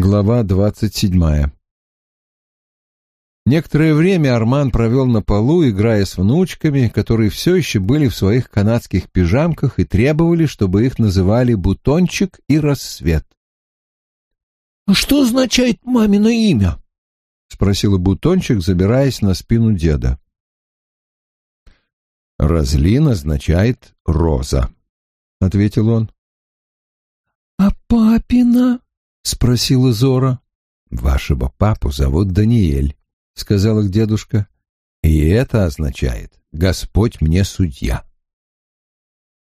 Глава двадцать седьмая Некоторое время Арман провел на полу, играя с внучками, которые все еще были в своих канадских пижамках и требовали, чтобы их называли «Бутончик» и «Рассвет». «А что означает мамино имя?» — спросила Бутончик, забираясь на спину деда. «Разлин означает «роза», — ответил он. «А папина?» — спросила Зора. «Вашего папу зовут Даниэль», — сказал их дедушка. «И это означает «Господь мне судья».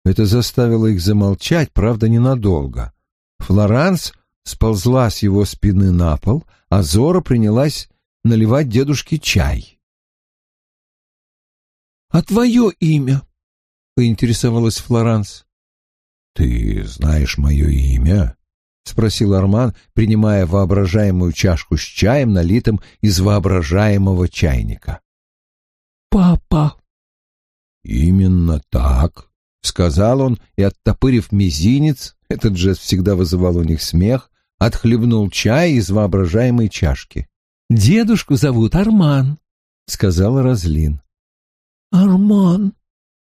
Это заставило их замолчать, правда, ненадолго. Флоранс сползла с его спины на пол, а Зора принялась наливать дедушке чай. «А твое имя?» — поинтересовалась Флоранс. «Ты знаешь мое имя?» — спросил Арман, принимая воображаемую чашку с чаем, налитым из воображаемого чайника. «Папа». «Именно так», — сказал он, и, оттопырив мизинец, этот жест всегда вызывал у них смех, отхлебнул чай из воображаемой чашки. «Дедушку зовут Арман», — сказала Разлин. «Арман», —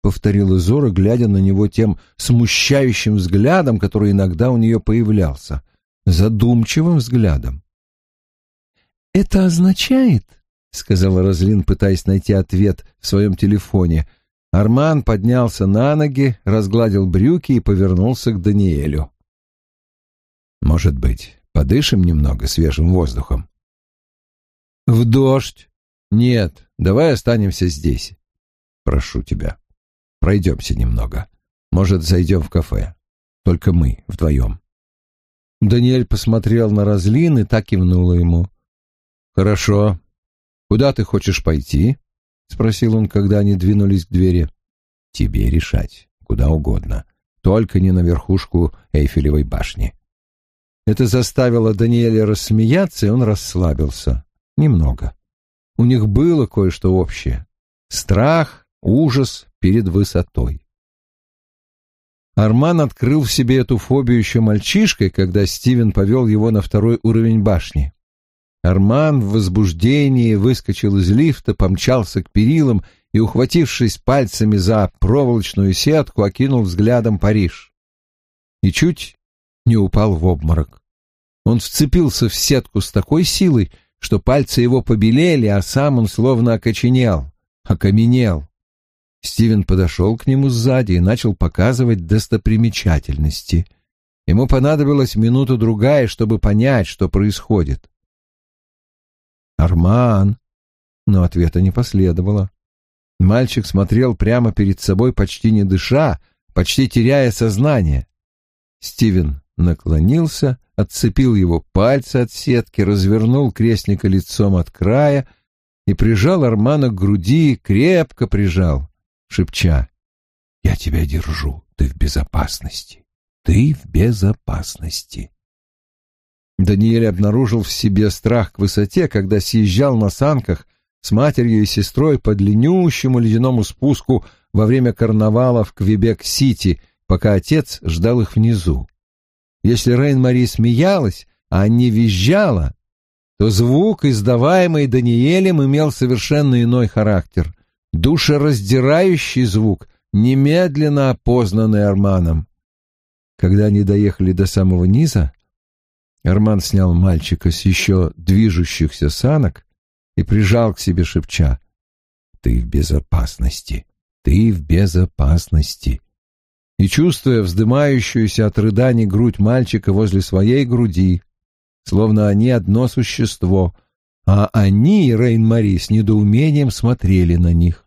повторила Зора, глядя на него тем смущающим взглядом, который иногда у нее появлялся, задумчивым взглядом. «Это означает», — сказала Разлин, пытаясь найти ответ в своем телефоне. Арман поднялся на ноги, разгладил брюки и повернулся к Даниэлю. «Может быть, подышим немного свежим воздухом?» «В дождь?» «Нет, давай останемся здесь. Прошу тебя, пройдемся немного. Может, зайдем в кафе. Только мы вдвоем». Даниэль посмотрел на Разлин и так кивнула ему. «Хорошо. Куда ты хочешь пойти?» — спросил он, когда они двинулись к двери. «Тебе решать. Куда угодно. Только не на верхушку Эйфелевой башни». Это заставило Даниэля рассмеяться, и он расслабился. Немного. У них было кое-что общее. Страх, ужас перед высотой. Арман открыл в себе эту фобию еще мальчишкой, когда Стивен повел его на второй уровень башни. Арман в возбуждении выскочил из лифта, помчался к перилам и, ухватившись пальцами за проволочную сетку, окинул взглядом Париж. И чуть не упал в обморок. Он вцепился в сетку с такой силой, что пальцы его побелели, а сам он словно окоченел, окаменел. Стивен подошел к нему сзади и начал показывать достопримечательности. Ему понадобилась минута-другая, чтобы понять, что происходит. «Арман!» Но ответа не последовало. Мальчик смотрел прямо перед собой, почти не дыша, почти теряя сознание. Стивен наклонился, отцепил его пальцы от сетки, развернул крестника лицом от края и прижал Армана к груди, крепко прижал, шепча «Я тебя держу, ты в безопасности, ты в безопасности». Даниэль обнаружил в себе страх к высоте, когда съезжал на санках с матерью и сестрой по длиннющему ледяному спуску во время карнавала в Квебек-Сити, пока отец ждал их внизу. Если Рейн-Мари смеялась, а не визжала, то звук, издаваемый Даниэлем, имел совершенно иной характер. Душераздирающий звук, немедленно опознанный Арманом. Когда они доехали до самого низа, Арман снял мальчика с еще движущихся санок и прижал к себе, шепча. «Ты в безопасности, ты в безопасности» и, чувствуя вздымающуюся от рыданий грудь мальчика возле своей груди, словно они одно существо, а они, Рейн-Мари, с недоумением смотрели на них.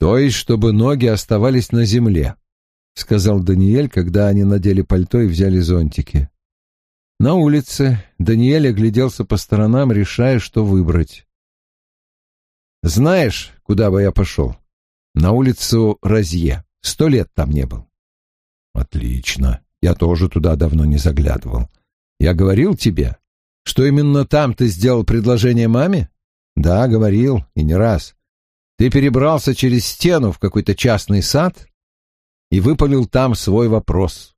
«То есть, чтобы ноги оставались на земле», — сказал Даниэль, когда они надели пальто и взяли зонтики. На улице Даниэль огляделся по сторонам, решая, что выбрать. «Знаешь, куда бы я пошел? На улицу Розье». Сто лет там не был. Отлично. Я тоже туда давно не заглядывал. Я говорил тебе, что именно там ты сделал предложение маме? Да, говорил, и не раз. Ты перебрался через стену в какой-то частный сад и выпалил там свой вопрос.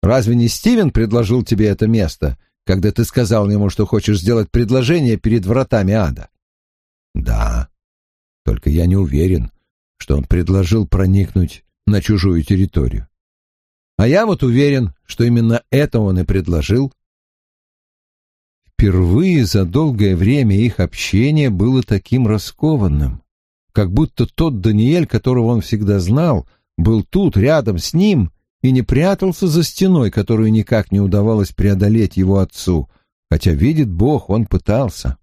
Разве не Стивен предложил тебе это место, когда ты сказал ему, что хочешь сделать предложение перед вратами ада? Да. Только я не уверен, что он предложил проникнуть на чужую территорию. А я вот уверен, что именно это он и предложил. Впервые за долгое время их общение было таким раскованным, как будто тот Даниэль, которого он всегда знал, был тут, рядом с ним, и не прятался за стеной, которую никак не удавалось преодолеть его отцу, хотя, видит Бог, он пытался.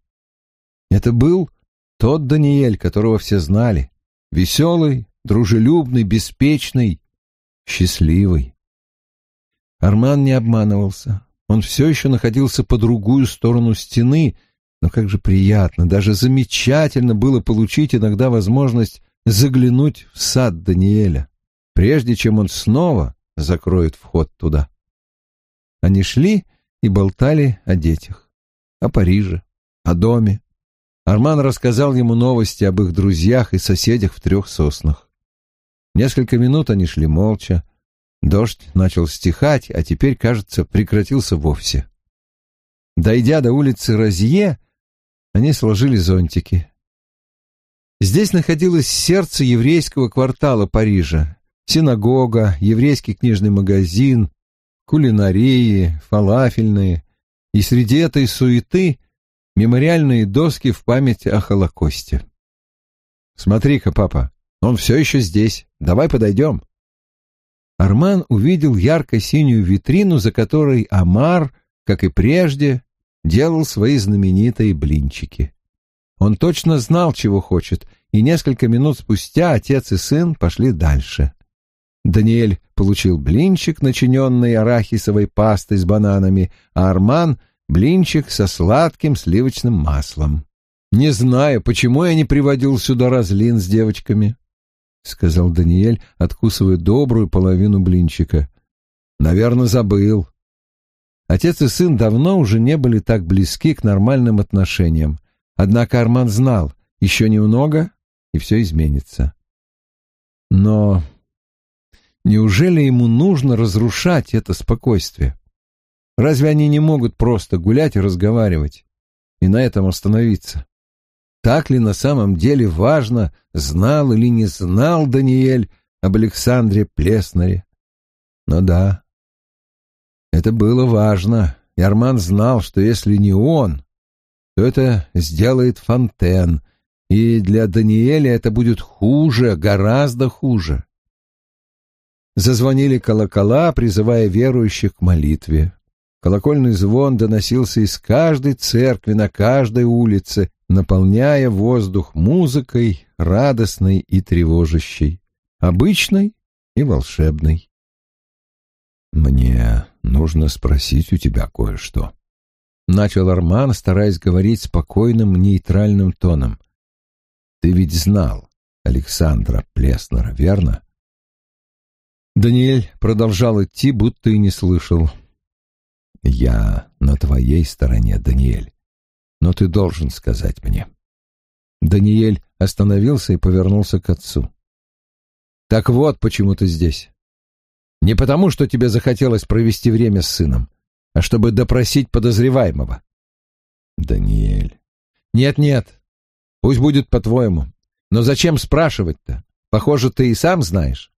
Это был тот Даниэль, которого все знали, веселый, дружелюбный, беспечный, счастливый. Арман не обманывался. Он все еще находился по другую сторону стены, но как же приятно, даже замечательно было получить иногда возможность заглянуть в сад Даниэля, прежде чем он снова закроет вход туда. Они шли и болтали о детях, о Париже, о доме. Арман рассказал ему новости об их друзьях и соседях в трех соснах. Несколько минут они шли молча, Дождь начал стихать, а теперь, кажется, прекратился вовсе. Дойдя до улицы Розье, они сложили зонтики. Здесь находилось сердце еврейского квартала Парижа. Синагога, еврейский книжный магазин, кулинарии, фалафельные. И среди этой суеты мемориальные доски в память о Холокосте. «Смотри-ка, папа, он все еще здесь. Давай подойдем». Арман увидел ярко-синюю витрину, за которой Амар, как и прежде, делал свои знаменитые блинчики. Он точно знал, чего хочет, и несколько минут спустя отец и сын пошли дальше. Даниэль получил блинчик, начиненный арахисовой пастой с бананами, а Арман — блинчик со сладким сливочным маслом. Не знаю, почему я не приводил сюда разлин с девочками. — сказал Даниэль, откусывая добрую половину блинчика. «Наверное, забыл». Отец и сын давно уже не были так близки к нормальным отношениям. Однако Арман знал, еще немного, и все изменится. Но неужели ему нужно разрушать это спокойствие? Разве они не могут просто гулять и разговаривать и на этом остановиться? Так ли на самом деле важно, знал или не знал Даниэль об Александре Плеснаре? Но да, это было важно, и Арман знал, что если не он, то это сделает Фонтен, и для Даниэля это будет хуже, гораздо хуже. Зазвонили колокола, призывая верующих к молитве. Колокольный звон доносился из каждой церкви на каждой улице, наполняя воздух музыкой, радостной и тревожащей, обычной и волшебной. «Мне нужно спросить у тебя кое-что», — начал Арман, стараясь говорить спокойным, нейтральным тоном. «Ты ведь знал Александра Плеснера, верно?» Даниэль продолжал идти, будто и не слышал. «Я на твоей стороне, Даниэль но ты должен сказать мне». Даниэль остановился и повернулся к отцу. «Так вот, почему ты здесь. Не потому, что тебе захотелось провести время с сыном, а чтобы допросить подозреваемого». «Даниэль...» «Нет-нет, пусть будет по-твоему. Но зачем спрашивать-то? Похоже, ты и сам знаешь».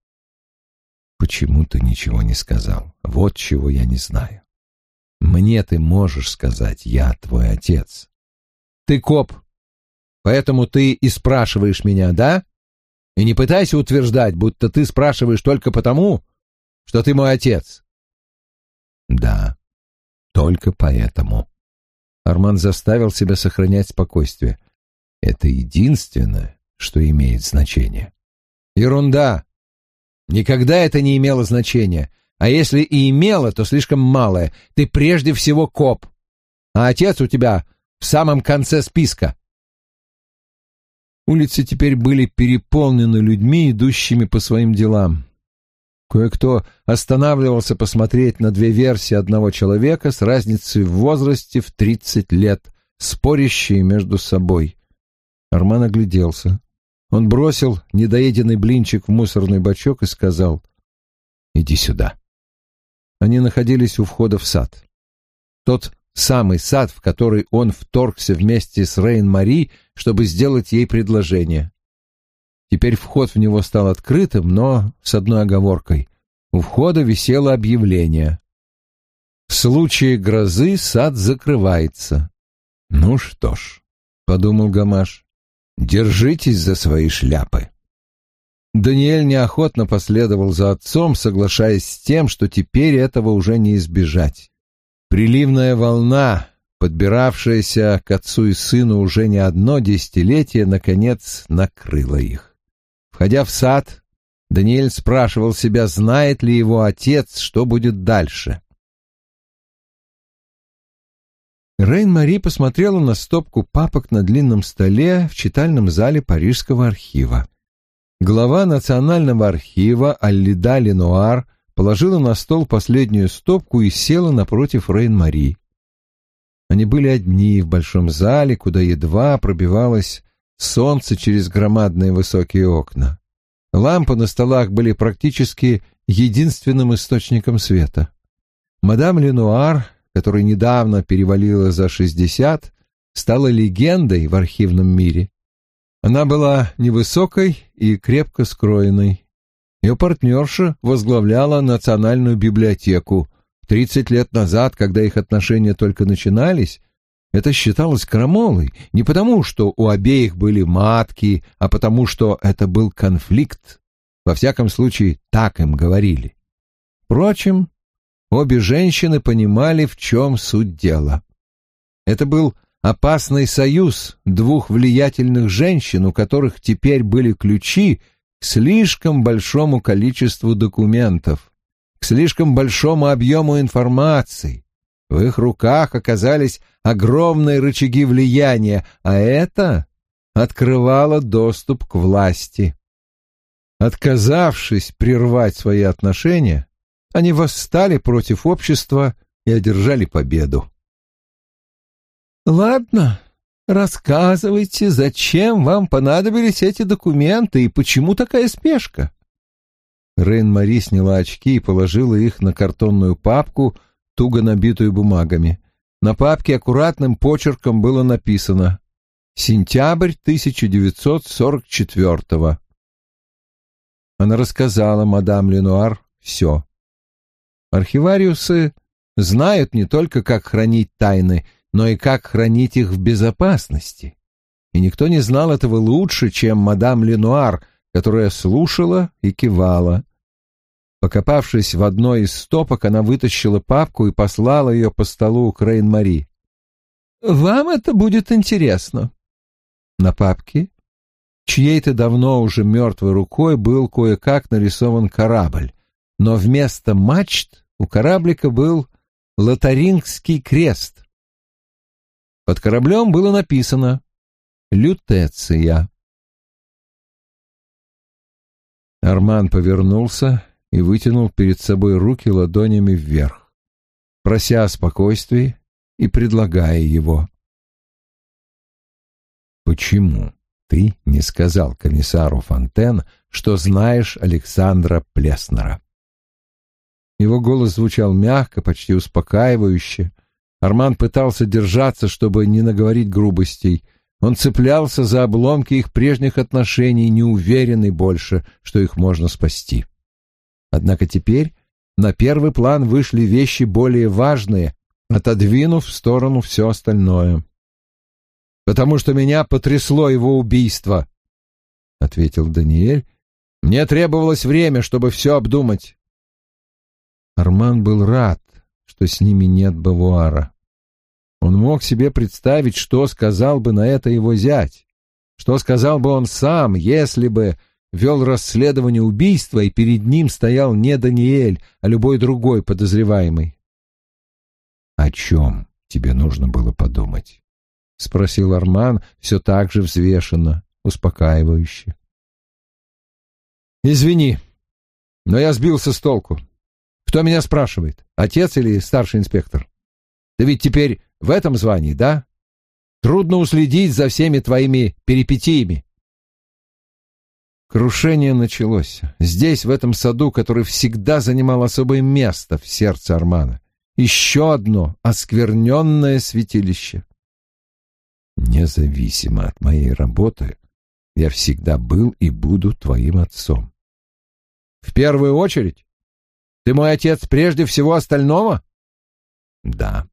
«Почему ты ничего не сказал? Вот чего я не знаю. Мне ты можешь сказать, я твой отец. Ты коп, поэтому ты и спрашиваешь меня, да? И не пытайся утверждать, будто ты спрашиваешь только потому, что ты мой отец. Да, только поэтому. Арман заставил себя сохранять спокойствие. Это единственное, что имеет значение. Ерунда. Никогда это не имело значения. А если и имела, то слишком малое. Ты прежде всего коп. А отец у тебя в самом конце списка. Улицы теперь были переполнены людьми, идущими по своим делам. Кое-кто останавливался посмотреть на две версии одного человека с разницей в возрасте в тридцать лет, спорящие между собой. Арман огляделся. Он бросил недоеденный блинчик в мусорный бачок и сказал «Иди сюда». Они находились у входа в сад. Тот самый сад, в который он вторгся вместе с Рейн-Мари, чтобы сделать ей предложение. Теперь вход в него стал открытым, но с одной оговоркой. У входа висело объявление. В случае грозы сад закрывается. «Ну что ж», — подумал Гамаш, — «держитесь за свои шляпы». Даниэль неохотно последовал за отцом, соглашаясь с тем, что теперь этого уже не избежать. Приливная волна, подбиравшаяся к отцу и сыну уже не одно десятилетие, наконец накрыла их. Входя в сад, Даниэль спрашивал себя, знает ли его отец, что будет дальше. Рейн-Мари посмотрела на стопку папок на длинном столе в читальном зале Парижского архива. Глава Национального архива Аллида Ленуар положила на стол последнюю стопку и села напротив Рейн-Мари. Они были одни в большом зале, куда едва пробивалось солнце через громадные высокие окна. Лампы на столах были практически единственным источником света. Мадам Ленуар которая недавно перевалила за шестьдесят, стала легендой в архивном мире. Она была невысокой и крепко скроенной. Ее партнерша возглавляла Национальную библиотеку. Тридцать лет назад, когда их отношения только начинались, это считалось крамолой не потому, что у обеих были матки, а потому, что это был конфликт. Во всяком случае, так им говорили. Впрочем, Обе женщины понимали, в чем суть дела. Это был опасный союз двух влиятельных женщин, у которых теперь были ключи к слишком большому количеству документов, к слишком большому объему информации. В их руках оказались огромные рычаги влияния, а это открывало доступ к власти. Отказавшись прервать свои отношения, они восстали против общества и одержали победу. «Ладно, рассказывайте, зачем вам понадобились эти документы и почему такая спешка?» Рейн-Мари сняла очки и положила их на картонную папку, туго набитую бумагами. На папке аккуратным почерком было написано «Сентябрь 1944-го». Она рассказала мадам Ленуар все. Архивариусы знают не только, как хранить тайны, но и как хранить их в безопасности. И никто не знал этого лучше, чем мадам Ленуар, которая слушала и кивала. Покопавшись в одной из стопок, она вытащила папку и послала ее по столу к Рейн-Мари. «Вам это будет интересно». На папке, чьей-то давно уже мертвой рукой, был кое-как нарисован корабль но вместо мачт у кораблика был лотарингский крест. Под кораблем было написано «Лютеция». Арман повернулся и вытянул перед собой руки ладонями вверх, прося о спокойствии и предлагая его. «Почему ты не сказал комиссару Фонтен, что знаешь Александра Плеснера?» Его голос звучал мягко, почти успокаивающе. Арман пытался держаться, чтобы не наговорить грубостей. Он цеплялся за обломки их прежних отношений, не уверенный больше, что их можно спасти. Однако теперь на первый план вышли вещи более важные, отодвинув в сторону все остальное. «Потому что меня потрясло его убийство», — ответил Даниэль. «Мне требовалось время, чтобы все обдумать. Арман был рад, что с ними нет Бавуара. Он мог себе представить, что сказал бы на это его зять, что сказал бы он сам, если бы вел расследование убийства, и перед ним стоял не Даниэль, а любой другой подозреваемый. «О чем тебе нужно было подумать?» — спросил Арман все так же взвешенно, успокаивающе. «Извини, но я сбился с толку. Кто меня спрашивает, отец или старший инспектор? Ты ведь теперь в этом звании, да? Трудно уследить за всеми твоими перипетиями. Крушение началось. Здесь, в этом саду, который всегда занимал особое место в сердце Армана. еще одно оскверненное святилище. Независимо от моей работы, я всегда был и буду твоим отцом. В первую очередь? Ты мой отец прежде всего остального? Да.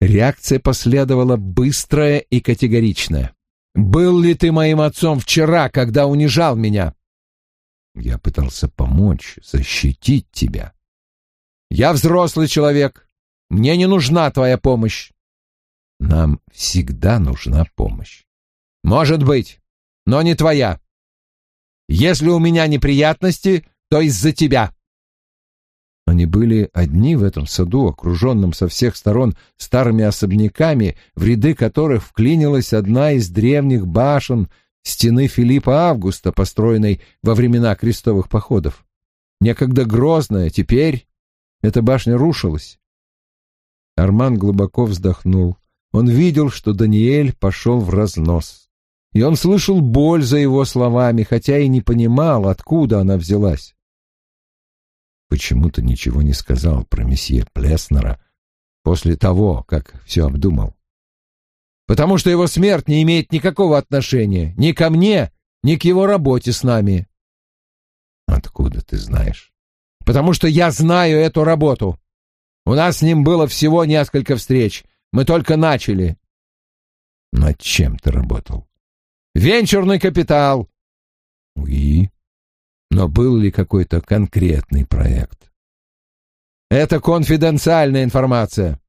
Реакция последовала быстрая и категоричная. Был ли ты моим отцом вчера, когда унижал меня? Я пытался помочь, защитить тебя. Я взрослый человек. Мне не нужна твоя помощь. Нам всегда нужна помощь. Может быть, но не твоя. Если у меня неприятности, то из-за тебя. Они были одни в этом саду, окруженном со всех сторон старыми особняками, в ряды которых вклинилась одна из древних башен стены Филиппа Августа, построенной во времена крестовых походов. Некогда грозная, теперь эта башня рушилась. Арман глубоко вздохнул. Он видел, что Даниэль пошел в разнос. И он слышал боль за его словами, хотя и не понимал, откуда она взялась. Почему-то ничего не сказал про месье Плеснера после того, как все обдумал. Потому что его смерть не имеет никакого отношения ни ко мне, ни к его работе с нами. Откуда ты знаешь? Потому что я знаю эту работу. У нас с ним было всего несколько встреч. Мы только начали. Над чем ты работал? Венчурный капитал. И? Но был ли какой-то конкретный проект? Это конфиденциальная информация.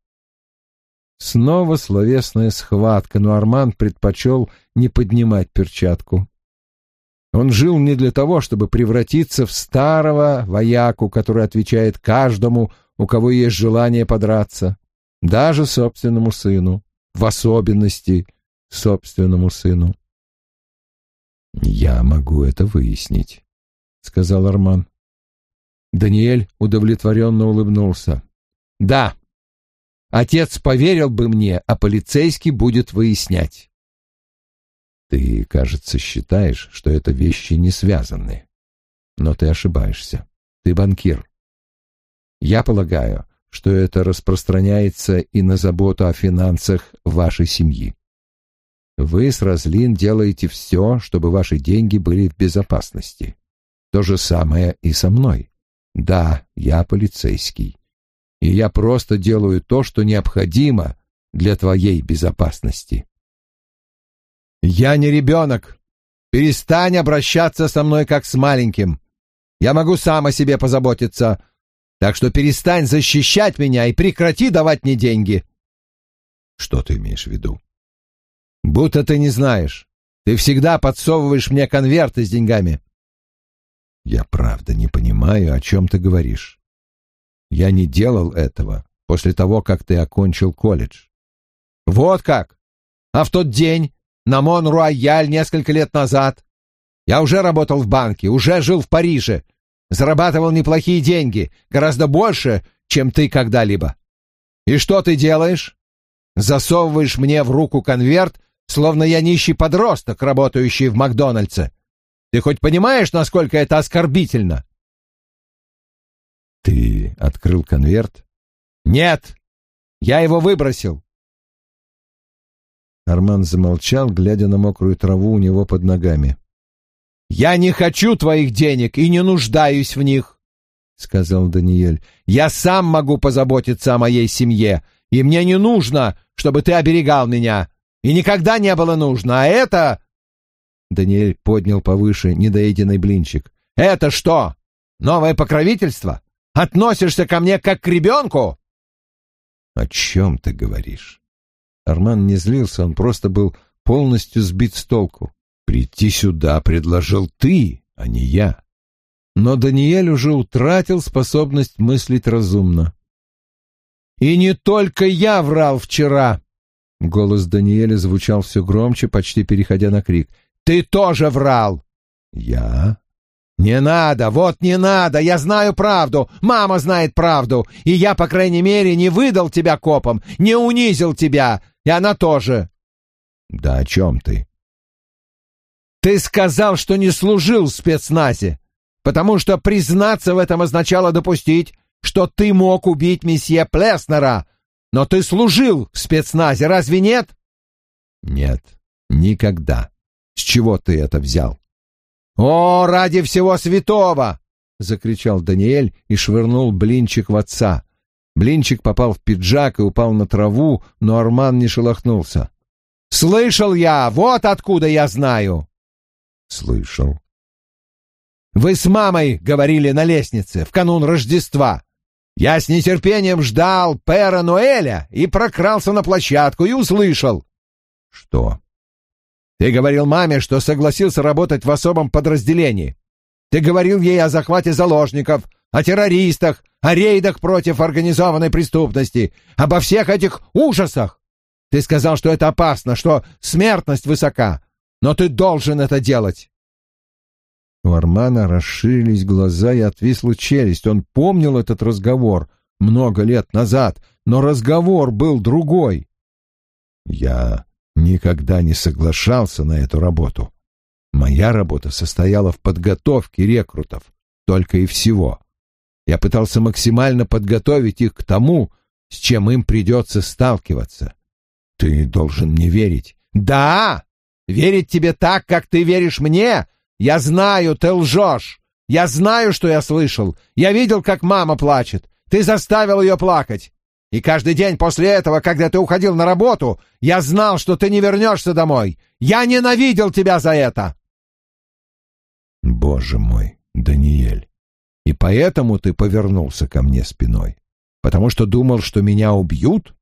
Снова словесная схватка, но Арман предпочел не поднимать перчатку. Он жил не для того, чтобы превратиться в старого вояку, который отвечает каждому, у кого есть желание подраться, даже собственному сыну, в особенности собственному сыну. «Я могу это выяснить», — сказал Арман. Даниэль удовлетворенно улыбнулся. «Да, отец поверил бы мне, а полицейский будет выяснять». «Ты, кажется, считаешь, что это вещи не связаны. Но ты ошибаешься. Ты банкир. Я полагаю, что это распространяется и на заботу о финансах вашей семьи. Вы с Разлин делаете все, чтобы ваши деньги были в безопасности. То же самое и со мной. Да, я полицейский. И я просто делаю то, что необходимо для твоей безопасности. Я не ребенок. Перестань обращаться со мной как с маленьким. Я могу сам о себе позаботиться. Так что перестань защищать меня и прекрати давать мне деньги. Что ты имеешь в виду? Будто ты не знаешь. Ты всегда подсовываешь мне конверты с деньгами. Я правда не понимаю, о чем ты говоришь. Я не делал этого после того, как ты окончил колледж. Вот как? А в тот день на Мон-Руайяль несколько лет назад я уже работал в банке, уже жил в Париже, зарабатывал неплохие деньги, гораздо больше, чем ты когда-либо. И что ты делаешь? Засовываешь мне в руку конверт словно я нищий подросток, работающий в Макдональдсе. Ты хоть понимаешь, насколько это оскорбительно? Ты открыл конверт? Нет, я его выбросил. Арман замолчал, глядя на мокрую траву у него под ногами. «Я не хочу твоих денег и не нуждаюсь в них», — сказал Даниэль. «Я сам могу позаботиться о моей семье, и мне не нужно, чтобы ты оберегал меня и никогда не было нужно, а это...» Даниэль поднял повыше недоеденный блинчик. «Это что? Новое покровительство? Относишься ко мне как к ребенку?» «О чем ты говоришь?» Арман не злился, он просто был полностью сбит с толку. «Прийти сюда предложил ты, а не я». Но Даниэль уже утратил способность мыслить разумно. «И не только я врал вчера!» Голос Даниэля звучал все громче, почти переходя на крик. «Ты тоже врал!» «Я?» «Не надо, вот не надо, я знаю правду, мама знает правду, и я, по крайней мере, не выдал тебя копам, не унизил тебя, и она тоже». «Да о чем ты?» «Ты сказал, что не служил в спецназе, потому что признаться в этом означало допустить, что ты мог убить месье Плеснера, но ты служил в спецназе, разве нет? Нет, никогда. С чего ты это взял? О, ради всего святого! закричал Даниэль и швырнул блинчик в отца. Блинчик попал в пиджак и упал на траву, но Арман не шелохнулся. «Слышал я! Вот откуда я знаю!» «Слышал». «Вы с мамой говорили на лестнице в канун Рождества. Я с нетерпением ждал Пера Ноэля и прокрался на площадку и услышал». «Что?» «Ты говорил маме, что согласился работать в особом подразделении. Ты говорил ей о захвате заложников, о террористах, о рейдах против организованной преступности, обо всех этих ужасах. Ты сказал, что это опасно, что смертность высока, но ты должен это делать. У Армана расширились глаза и отвисла челюсть. Он помнил этот разговор много лет назад, но разговор был другой. Я никогда не соглашался на эту работу. Моя работа состояла в подготовке рекрутов, только и всего. Я пытался максимально подготовить их к тому, с чем им придется сталкиваться. Ты должен мне верить. Да, верить тебе так, как ты веришь мне. Я знаю, ты лжешь. Я знаю, что я слышал. Я видел, как мама плачет. Ты заставил ее плакать. И каждый день после этого, когда ты уходил на работу, я знал, что ты не вернешься домой. Я ненавидел тебя за это. Боже мой, Даниэль, и поэтому ты повернулся ко мне спиной? Потому что думал, что меня убьют?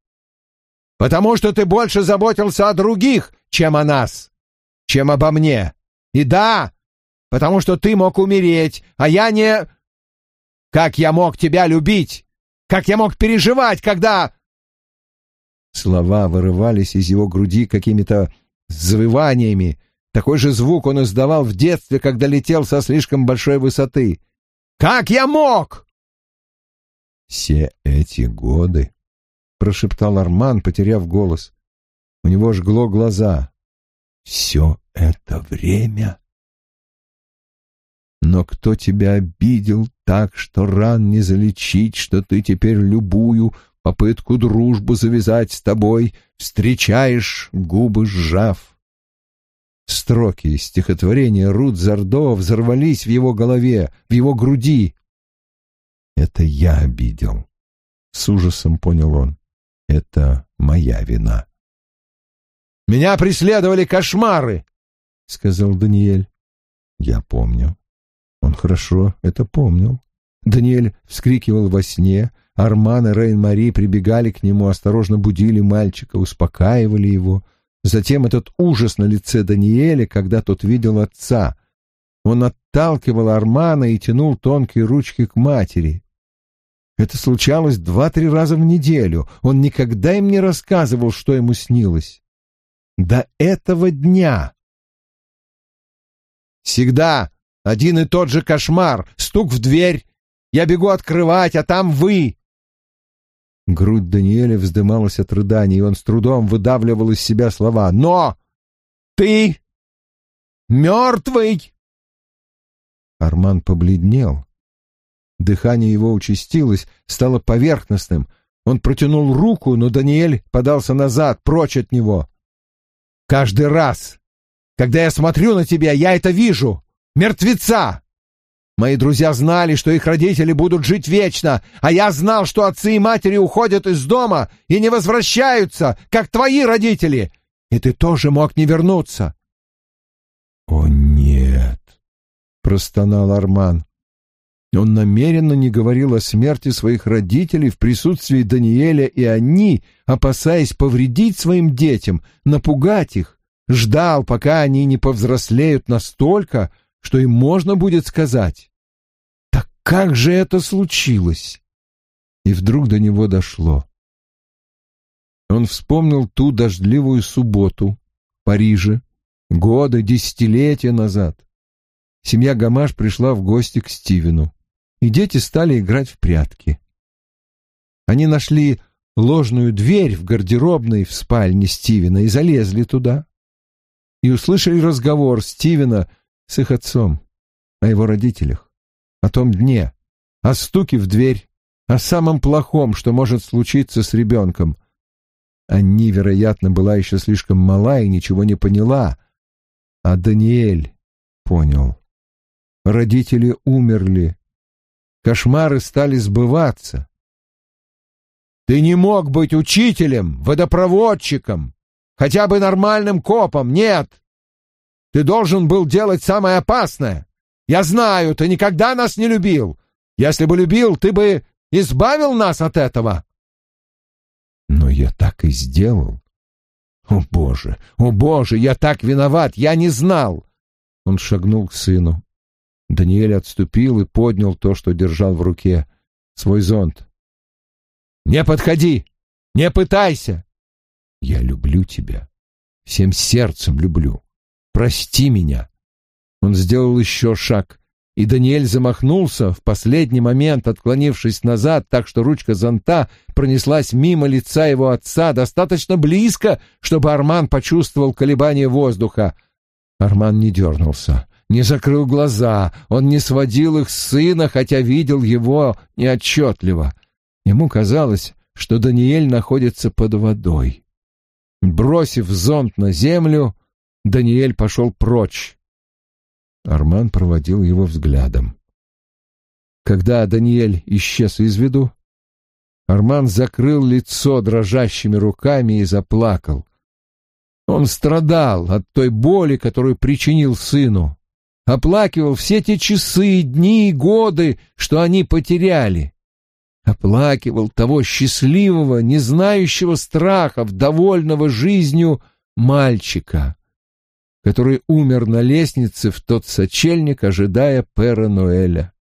Потому что ты больше заботился о других, чем о нас, чем обо мне. И да, потому что ты мог умереть, а я не... Как я мог тебя любить? Как я мог переживать, когда...» Слова вырывались из его груди какими-то завываниями. Такой же звук он издавал в детстве, когда летел со слишком большой высоты. Как я мог?» «Все эти годы», — прошептал Арман, потеряв голос. У него жгло глаза. «Все это время...» Но кто тебя обидел так, что ран не залечить, что ты теперь любую попытку дружбу завязать с тобой встречаешь, губы сжав? Строки стихотворения Рут Зардо взорвались в его голове, в его груди. «Это я обидел», — с ужасом понял он. «Это моя вина». «Меня преследовали кошмары», — сказал Даниэль. «Я помню». Он хорошо это помнил. Даниэль вскрикивал во сне, Арман и Рейн-Мари прибегали к нему, осторожно будили мальчика, успокаивали его — Затем этот ужас на лице Даниэля, когда тот видел отца. Он отталкивал Армана и тянул тонкие ручки к матери. Это случалось два-три раза в неделю. Он никогда им не рассказывал, что ему снилось. До этого дня. Всегда один и тот же кошмар. Стук в дверь. Я бегу открывать, а там вы. Грудь Даниэля вздымалась от рыданий, и он с трудом выдавливал из себя слова. «Но! Ты! Мертвый!» Арман побледнел. Дыхание его участилось, стало поверхностным. Он протянул руку, но Даниэль подался назад, прочь от него. «Каждый раз, когда я смотрю на тебя, я это вижу! Мертвеца! Мои друзья знали, что их родители будут жить вечно, а я знал, что отцы и матери уходят из дома и не возвращаются, как твои родители, и ты тоже мог не вернуться. — О, нет! — простонал Арман. Он намеренно не говорил о смерти своих родителей в присутствии Даниэля, и они, опасаясь повредить своим детям, напугать их, ждал, пока они не повзрослеют настолько, что им можно будет сказать. Так как же это случилось? И вдруг до него дошло. Он вспомнил ту дождливую субботу в Париже, годы, десятилетия назад. Семья Гамаш пришла в гости к Стивену, и дети стали играть в прятки. Они нашли ложную дверь в гардеробной в спальне Стивена и залезли туда. И услышали разговор Стивена с их отцом, о его родителях, о том дне, о стуке в дверь, о самом плохом, что может случиться с ребенком. Анни, вероятно, была еще слишком мала и ничего не поняла. А Даниэль понял. Родители умерли. Кошмары стали сбываться. Ты не мог быть учителем, водопроводчиком, хотя бы нормальным копом, нет. Ты должен был делать самое опасное. Я знаю, ты никогда нас не любил. Если бы любил, ты бы избавил нас от этого. Но я так и сделал. О, Боже, о, Боже, я так виноват, я не знал. Он шагнул к сыну. Даниэль отступил и поднял то, что держал в руке, свой зонт. «Не подходи! Не пытайся! Я люблю тебя. Всем сердцем люблю. Прости меня!» Он сделал еще шаг, и Даниэль замахнулся, в последний момент отклонившись назад, так что ручка зонта пронеслась мимо лица его отца достаточно близко, чтобы Арман почувствовал колебание воздуха. Арман не дернулся, не закрыл глаза, он не сводил их с сына, хотя видел его неотчетливо. Ему казалось, что Даниэль находится под водой. Бросив зонт на землю, Даниэль пошел прочь, Арман проводил его взглядом. Когда Даниэль исчез из виду, Арман закрыл лицо дрожащими руками и заплакал. Он страдал от той боли, которую причинил сыну, оплакивал все те часы, дни и годы, что они потеряли. Оплакивал того счастливого, не знающего страхов, довольного жизнью мальчика, который умер на лестнице в тот сочельник, ожидая Пера Ноэля.